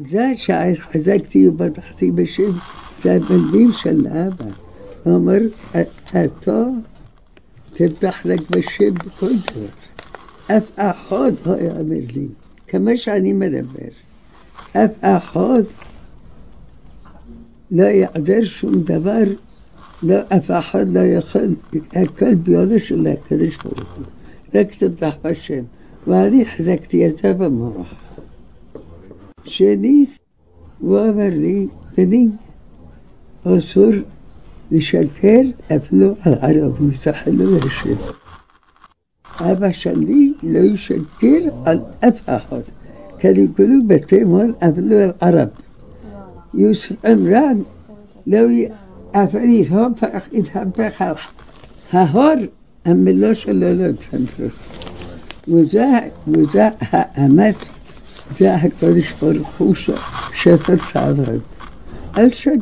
זה שחזקתי ובטחתי בשם, זה המילים של אבא. הוא אומר, אתה תבטח רק בשם בכל דבר. אף אחד לא יאמר לי, כמו שאני מדבר. אף אחד לא יעזר שום דבר, לא, אף אחד לא יכול, הכל ביודו של הקדוש ברוך הוא. רק תבטח בשם. ואני החזקתי את זה במוח. شديد وأمر لي تدي أصر لشكل أفلو العرب يستحلوا الشيء ابا لي لا يشكل الأفهد كان يقولوا بتمر أفلو العرب. يوسف عمران لو أفريتهم فأخذهم بخلق ههر أم الله شلالات وزاع وزاع أمت זה הקדוש ברוך הוא שפט צעדות. אל תשקר.